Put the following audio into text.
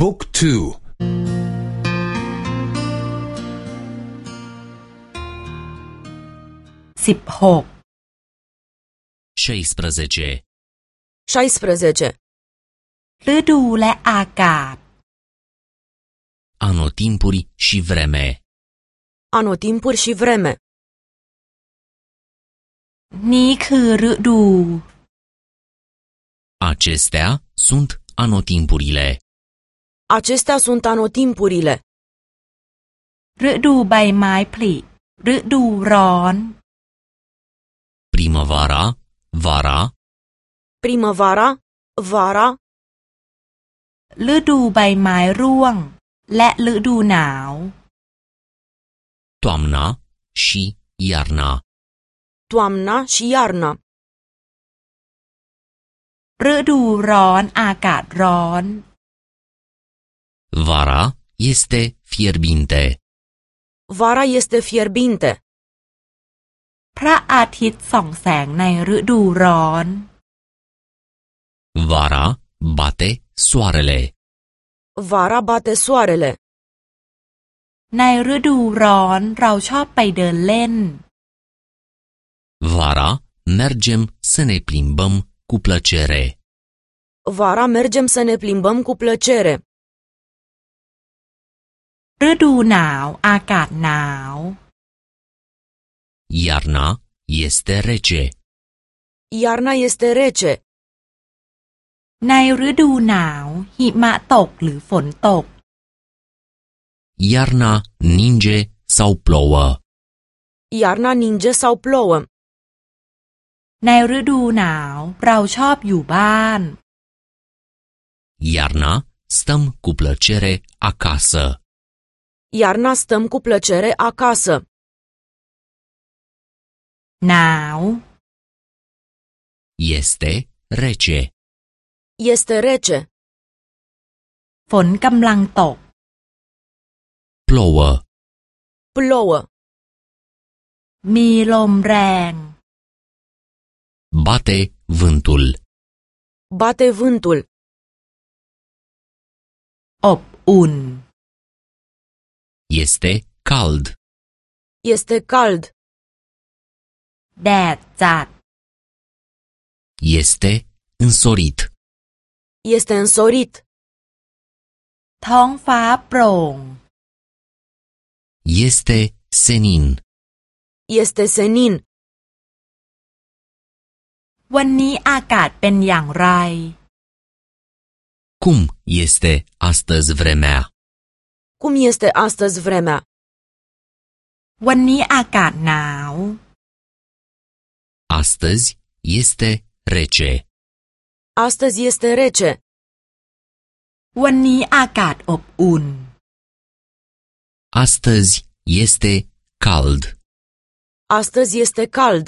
บุ๊กทูสิบหก 16. 16. ฤดูและอากาศ Anotimpuri și vreme. Anotimpuri și vreme. นี้คือฤดู Acestea sunt anotimpurile. Acestea sunt anotimpurile. ฤดูใบไม้ผลิฤดูร้อน Primăvara, vara, Primăvara, vara, ฤดูใบไม้ร่วง และฤดูหนาว toamna și iarna. toamna și iarna. ฤดูร้อนอากาศร้อน Vara este fierbinte. Vara este fierbinte. พระอาทิตย์ส่องแสงในฤดูร้อน Vara bate soarele. Vara bate soarele. ในฤดูร้อนเราชอบไปเดินเล่น Vara mergem să ne plimbăm cu plăcere. Vara mergem să ne plimbăm cu plăcere. ฤดูหนาวอากาศหนาว Iarna este rece. Iarna este rece. ในฤดูหนาว หิมะตกหรือฝนตก Iarna ninge sau plouă. Iarna ninge sau plouă. ในฤดูหนาวเราชอบอยู่บ้าน Iarna stăm cu plăcere acasă. Iarna stăm cu plăcere acasă. หนาว Este rece. Este rece. ฝนกำลังตก Plouă. Plouă. มีลมแรง Bate vântul. Bate vântul. อบอุ่น Este cald. Este cald. แดดจัด Este însorit. Este însorit. ท้องฟ้าโปร่ง Este senin. Este senin. วันนี้อากาศเป็นอย่างไร Cum este astăzi vremea? Cum este astăzi vremea? วันนี้อากาศหนาว Astăzi este rece. Astăzi este rece. วันนี้อากาศอบอุ่น Astăzi este cald. Astăzi este cald.